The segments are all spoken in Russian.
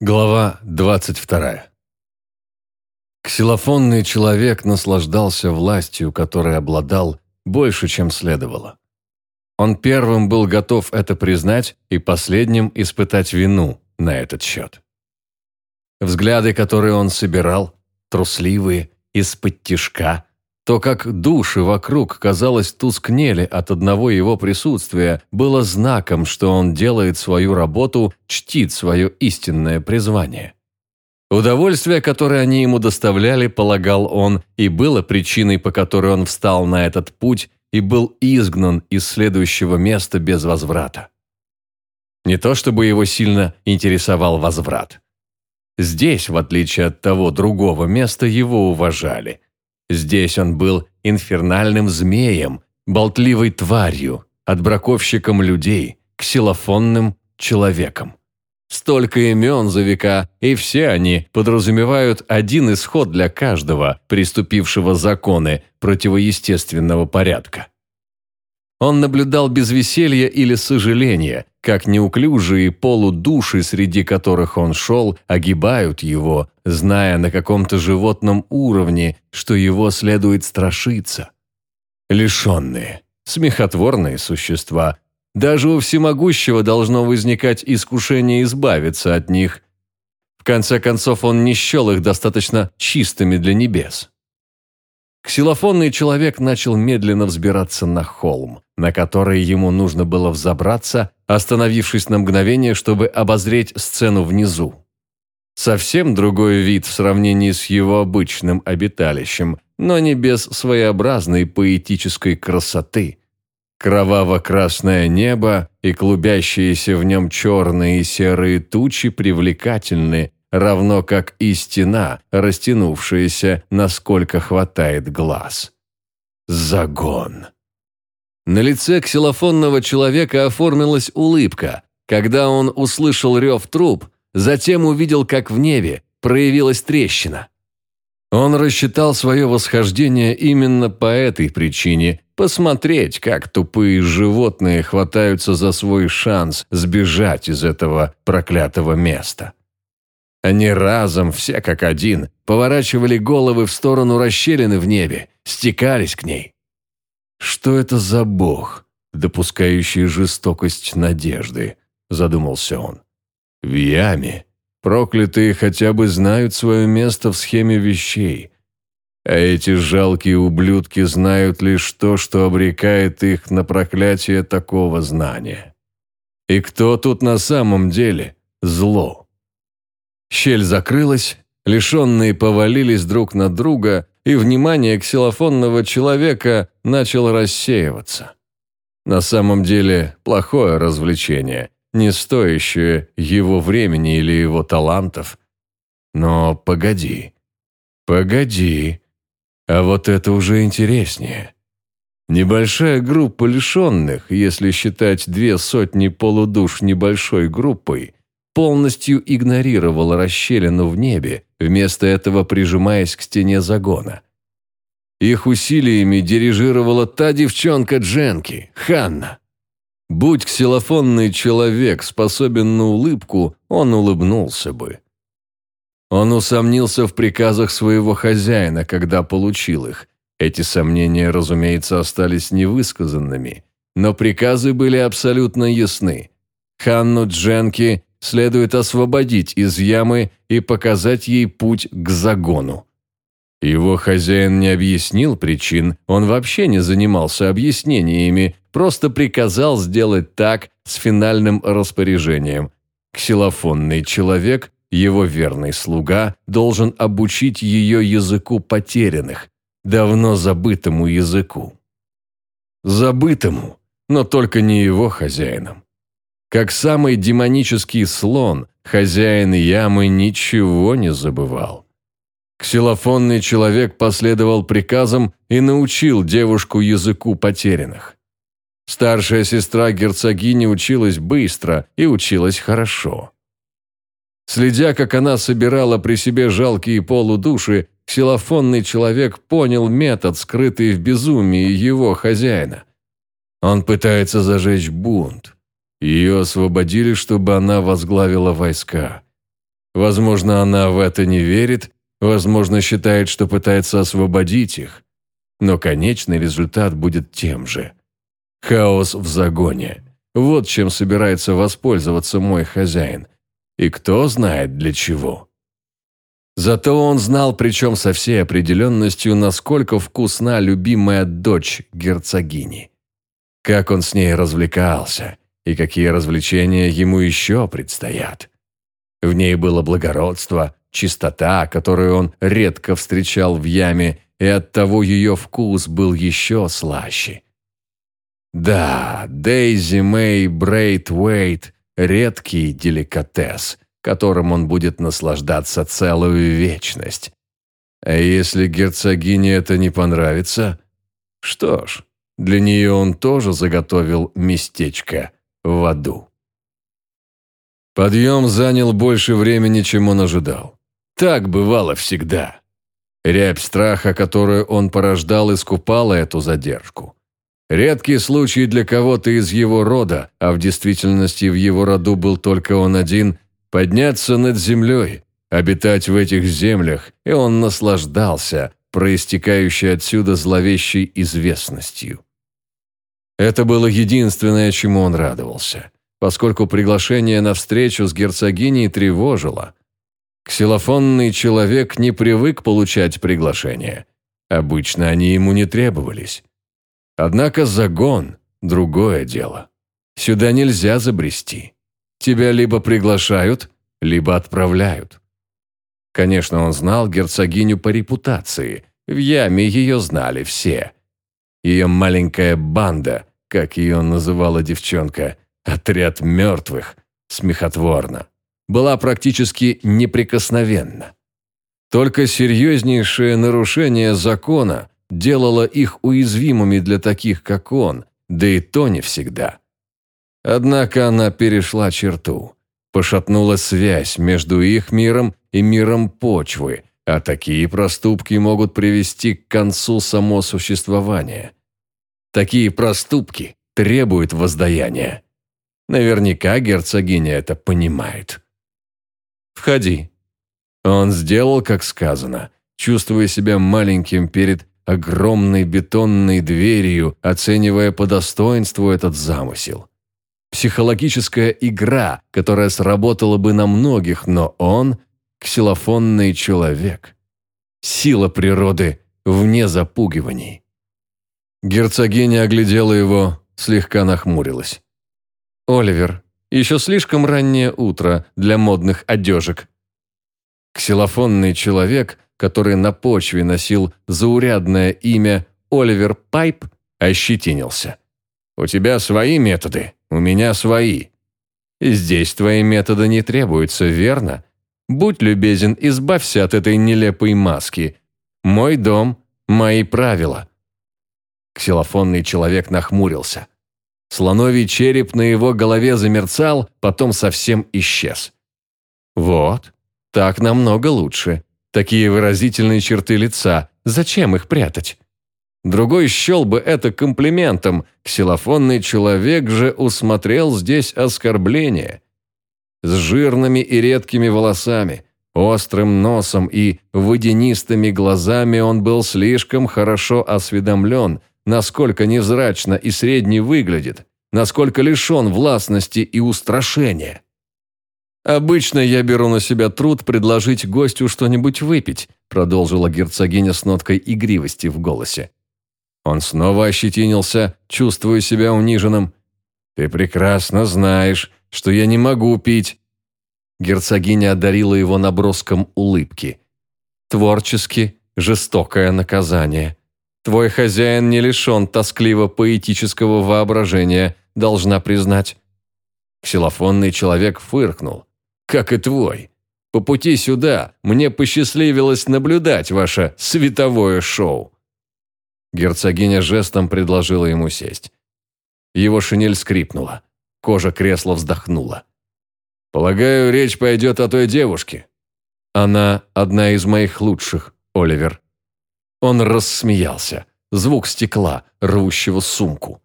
Глава 22. Ксилофонный человек наслаждался властью, которой обладал больше, чем следовало. Он первым был готов это признать и последним испытать вину на этот счет. Взгляды, которые он собирал, трусливые, из-под тишка, то, как души вокруг, казалось, тускнели от одного его присутствия, было знаком, что он делает свою работу, чтит свое истинное призвание. Удовольствие, которое они ему доставляли, полагал он, и было причиной, по которой он встал на этот путь и был изгнан из следующего места без возврата. Не то чтобы его сильно интересовал возврат. Здесь, в отличие от того другого места, его уважали – Здесь он был инфернальным змеем, болтливой тварью, отбраковщиком людей, ксилофонным человеком. Столько имен за века, и все они подразумевают один исход для каждого, приступившего законы противоестественного порядка. Он наблюдал без веселья или сожаления, как неуклюжие полудуши, среди которых он шел, огибают его, зная на каком-то животном уровне, что его следует страшиться. Лишенные, смехотворные существа. Даже у всемогущего должно возникать искушение избавиться от них. В конце концов, он не счел их достаточно чистыми для небес. Ксилофонный человек начал медленно взбираться на холм, на который ему нужно было взобраться, остановившись на мгновение, чтобы обозреть сцену внизу. Совсем другой вид в сравнении с его обычным обиталищем, но не без своеобразной поэтической красоты. Кроваво-красное небо и клубящиеся в нем черные и серые тучи привлекательны, равно как и стена, растянувшаяся, насколько хватает глаз. Загон. На лице ксилофонного человека оформилась улыбка, когда он услышал рев труб, затем увидел, как в небе проявилась трещина. Он рассчитал свое восхождение именно по этой причине – посмотреть, как тупые животные хватаются за свой шанс сбежать из этого проклятого места. Они разом, все как один, поворачивали головы в сторону расщелины в небе, стекались к ней. «Что это за бог, допускающий жестокость надежды?» – задумался он. «В яме. Проклятые хотя бы знают свое место в схеме вещей. А эти жалкие ублюдки знают лишь то, что обрекает их на проклятие такого знания. И кто тут на самом деле зло?» Щель закрылась, лишенные повалились друг на друга, и внимание ксилофонного человека начало рассеиваться. На самом деле, плохое развлечение, не стоящее его времени или его талантов. Но погоди, погоди, а вот это уже интереснее. Небольшая группа лишенных, если считать две сотни полудуш небольшой группой, полностью игнорировала расщелину в небе, вместо этого прижимаясь к стене загона. Их усилиями дирижировала та девчонка Дженки, Ханна. Будь ксилофонный человек способен на улыбку, он улыбнулся бы. Он усомнился в приказах своего хозяина, когда получил их. Эти сомнения, разумеется, остались невысказанными, но приказы были абсолютно ясны. Ханну Дженки следует освободить из ямы и показать ей путь к загону. Его хозяин не объяснил причин, он вообще не занимался объяснениями, просто приказал сделать так с финальным распоряжением. Ксилофонный человек, его верный слуга, должен обучить ее языку потерянных, давно забытому языку. Забытому, но только не его хозяином. Как самый демонический слон, хозяин ямы ничего не забывал. Ксилофонный человек последовал приказам и научил девушку языку потерянных. Старшая сестра герцогини училась быстро и училась хорошо. Следя, как она собирала при себе жалкие полудуши, ксилофонный человек понял метод, скрытый в безумии его хозяина. Он пытается зажечь бунт. Ее освободили, чтобы она возглавила войска. Возможно, она в это не верит, возможно, считает, что пытается освободить их. Но конечный результат будет тем же. Хаос в загоне. Вот чем собирается воспользоваться мой хозяин. И кто знает для чего. Зато он знал, причем со всей определенностью, насколько вкусна любимая дочь герцогини. Как он с ней развлекался, и какие развлечения ему еще предстоят. В ней было благородство, чистота, которую он редко встречал в яме, и оттого ее вкус был еще слаще. Да, Дейзи Мэй Брейт Уэйт – редкий деликатес, которым он будет наслаждаться целую вечность. А если герцогине это не понравится? Что ж, для нее он тоже заготовил местечко в аду. Подъем занял больше времени, чем он ожидал. Так бывало всегда. Рябь страха, которую он порождал, искупала эту задержку. Редкий случай для кого-то из его рода, а в действительности в его роду был только он один, подняться над землей, обитать в этих землях, и он наслаждался проистекающей отсюда зловещей известностью. Это было единственное, чему он радовался поскольку приглашение на встречу с герцогиней тревожило. Ксилофонный человек не привык получать приглашения. Обычно они ему не требовались. Однако загон – другое дело. Сюда нельзя забрести. Тебя либо приглашают, либо отправляют. Конечно, он знал герцогиню по репутации. В яме ее знали все. Ее маленькая банда, как ее называла девчонка – Отряд мертвых, смехотворно, была практически неприкосновенна. Только серьезнейшее нарушение закона делало их уязвимыми для таких, как он, да и то не всегда. Однако она перешла черту, пошатнула связь между их миром и миром почвы, а такие проступки могут привести к концу само существование. Такие проступки требуют воздаяния. Наверняка герцогиня это понимает. «Входи». Он сделал, как сказано, чувствуя себя маленьким перед огромной бетонной дверью, оценивая по достоинству этот замысел. Психологическая игра, которая сработала бы на многих, но он – ксилофонный человек. Сила природы вне запугиваний. Герцогиня оглядела его, слегка нахмурилась. «Оливер, еще слишком раннее утро для модных одежек». Ксилофонный человек, который на почве носил заурядное имя Оливер Пайп, ощетинился. «У тебя свои методы, у меня свои. Здесь твои методы не требуются, верно? Будь любезен, избавься от этой нелепой маски. Мой дом, мои правила». Ксилофонный человек нахмурился. Слоновий череп на его голове замерцал, потом совсем исчез. «Вот, так намного лучше. Такие выразительные черты лица. Зачем их прятать?» Другой счел бы это комплиментом, ксилофонный человек же усмотрел здесь оскорбление. С жирными и редкими волосами, острым носом и водянистыми глазами он был слишком хорошо осведомлен насколько невзрачно и средний выглядит, насколько лишен властности и устрашения. «Обычно я беру на себя труд предложить гостю что-нибудь выпить», продолжила герцогиня с ноткой игривости в голосе. Он снова ощетинился, чувствуя себя униженным. «Ты прекрасно знаешь, что я не могу пить». Герцогиня одарила его наброском улыбки. «Творчески жестокое наказание. Твой хозяин не лишен тоскливо-поэтического воображения, должна признать». Ксилофонный человек фыркнул. «Как и твой. По пути сюда мне посчастливилось наблюдать ваше световое шоу». Герцогиня жестом предложила ему сесть. Его шинель скрипнула. Кожа кресла вздохнула. «Полагаю, речь пойдет о той девушке. Она одна из моих лучших, Оливер». Он рассмеялся. Звук стекла, рвущего сумку.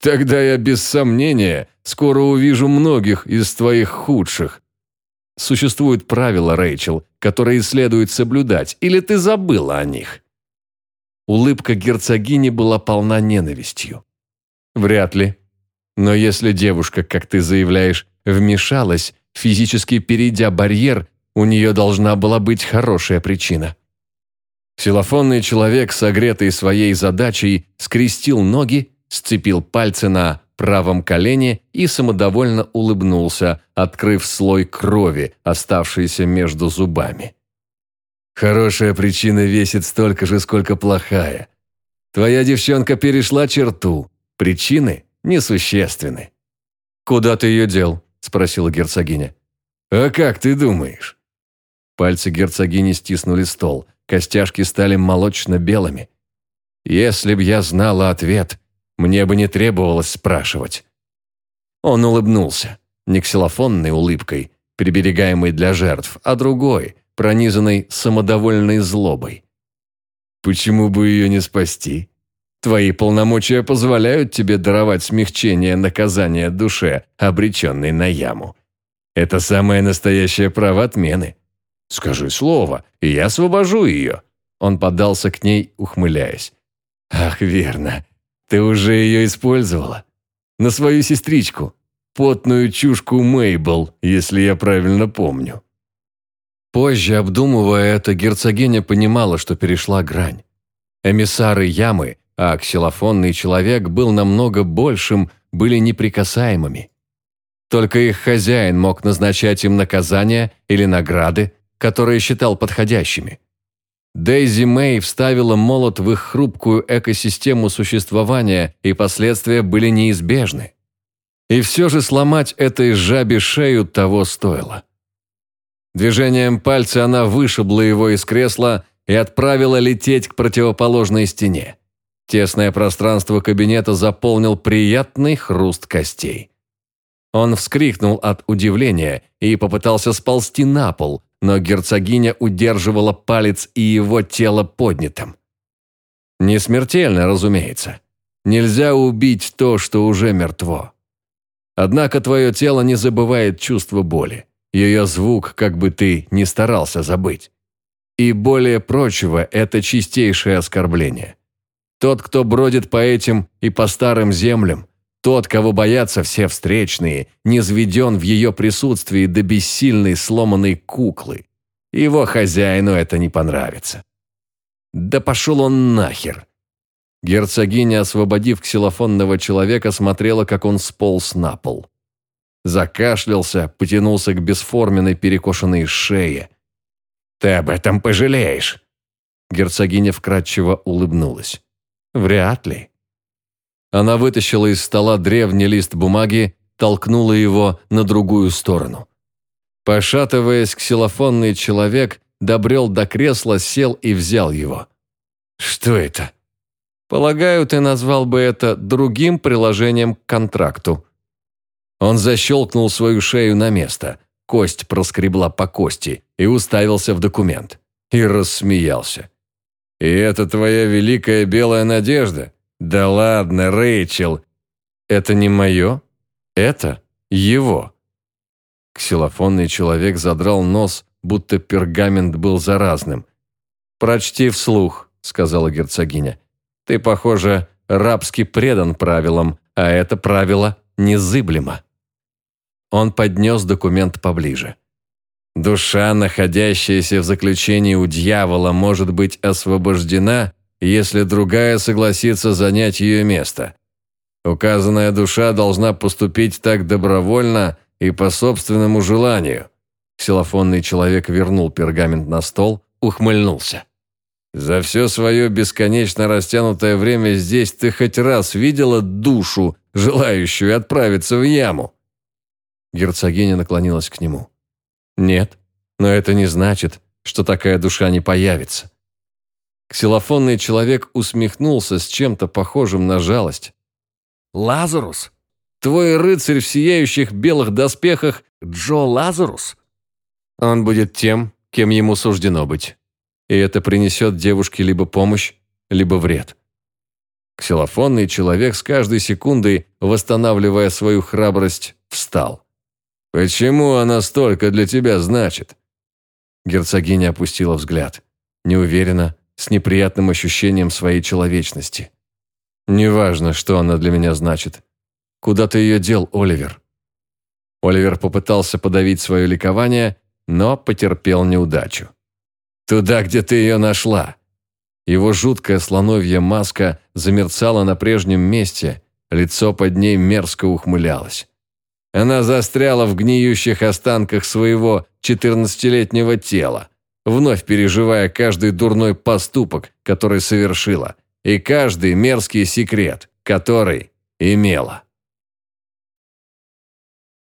«Тогда я без сомнения скоро увижу многих из твоих худших». Существуют правила, Рэйчел, которые следует соблюдать, или ты забыла о них?» Улыбка герцогини была полна ненавистью. «Вряд ли. Но если девушка, как ты заявляешь, вмешалась, физически перейдя барьер, у нее должна была быть хорошая причина». Ксилофонный человек, согретый своей задачей, скрестил ноги, сцепил пальцы на правом колене и самодовольно улыбнулся, открыв слой крови, оставшийся между зубами. «Хорошая причина весит столько же, сколько плохая. Твоя девчонка перешла черту. Причины несущественны». «Куда ты ее дел?» – спросила герцогиня. «А как ты думаешь?» Пальцы герцогини стиснули стол, костяшки стали молочно-белыми. «Если б я знала ответ», мне бы не требовалось спрашивать. Он улыбнулся, не ксилофонной улыбкой, приберегаемой для жертв, а другой, пронизанной самодовольной злобой. Почему бы ее не спасти? Твои полномочия позволяют тебе даровать смягчение наказания душе, обреченной на яму. Это самое настоящее право отмены. Скажи слово, и я освобожу ее. Он подался к ней, ухмыляясь. Ах, верно. Ты уже ее использовала? На свою сестричку, потную чушку Мейбл, если я правильно помню. Позже, обдумывая это, герцогиня понимала, что перешла грань. Эмиссары ямы, а ксилофонный человек был намного большим, были неприкасаемыми. Только их хозяин мог назначать им наказания или награды, которые считал подходящими. Дейзи Мэй вставила молот в их хрупкую экосистему существования, и последствия были неизбежны. И все же сломать этой жабе шею того стоило. Движением пальца она вышибла его из кресла и отправила лететь к противоположной стене. Тесное пространство кабинета заполнил приятный хруст костей. Он вскрикнул от удивления и попытался сползти на пол, но герцогиня удерживала палец и его тело поднятым. Не смертельно, разумеется. Нельзя убить то, что уже мертво. Однако твое тело не забывает чувство боли. Ее звук, как бы ты ни старался забыть. И более прочего, это чистейшее оскорбление. Тот, кто бродит по этим и по старым землям, тот, кого боятся все встречные, низведен в ее присутствии до бессильной сломанной куклы. Его хозяину это не понравится. Да пошел он нахер. Герцогиня, освободив ксилофонного человека, смотрела, как он сполз на пол. Закашлялся, потянулся к бесформенной перекошенной шее. «Ты об этом пожалеешь!» Герцогиня вкратчиво улыбнулась. «Вряд ли. Она вытащила из стола древний лист бумаги, толкнула его на другую сторону. Пошатываясь, ксилофонный человек добрел до кресла, сел и взял его. «Что это?» «Полагаю, ты назвал бы это другим приложением к контракту». Он защелкнул свою шею на место, кость проскребла по кости и уставился в документ. И рассмеялся. «И это твоя великая белая надежда? «Да ладно, Рэйчел!» «Это не мое, это его». Ксилофонный человек задрал нос, будто пергамент был заразным. «Прочти вслух», — сказала герцогиня. «Ты, похоже, рабски предан правилам, а это правило незыблемо». Он поднес документ поближе. «Душа, находящаяся в заключении у дьявола, может быть освобождена, если другая согласится занять ее место. Указанная душа должна поступить так добровольно и по собственному желанию. Ксилофонный человек вернул пергамент на стол, ухмыльнулся. «За все свое бесконечно растянутое время здесь ты хоть раз видела душу, желающую отправиться в яму?» Герцогиня наклонилась к нему. «Нет, но это не значит, что такая душа не появится. Ксилофонный человек усмехнулся с чем-то похожим на жалость. «Лазарус? Твой рыцарь в сияющих белых доспехах Джо Лазарус? Он будет тем, кем ему суждено быть. И это принесет девушке либо помощь, либо вред». Ксилофонный человек с каждой секундой, восстанавливая свою храбрость, встал. Почему она столько для тебя значит?» Герцогиня опустила взгляд. Неуверенно, с неприятным ощущением своей человечности. «Неважно, что она для меня значит. Куда ты ее дел, Оливер?» Оливер попытался подавить свое ликование, но потерпел неудачу. «Туда, где ты ее нашла!» Его жуткая слоновья маска замерцала на прежнем месте, лицо под ней мерзко ухмылялось. Она застряла в гниющих останках своего четырнадцатилетнего тела, вновь переживая каждый дурной поступок, который совершила, и каждый мерзкий секрет, который имела.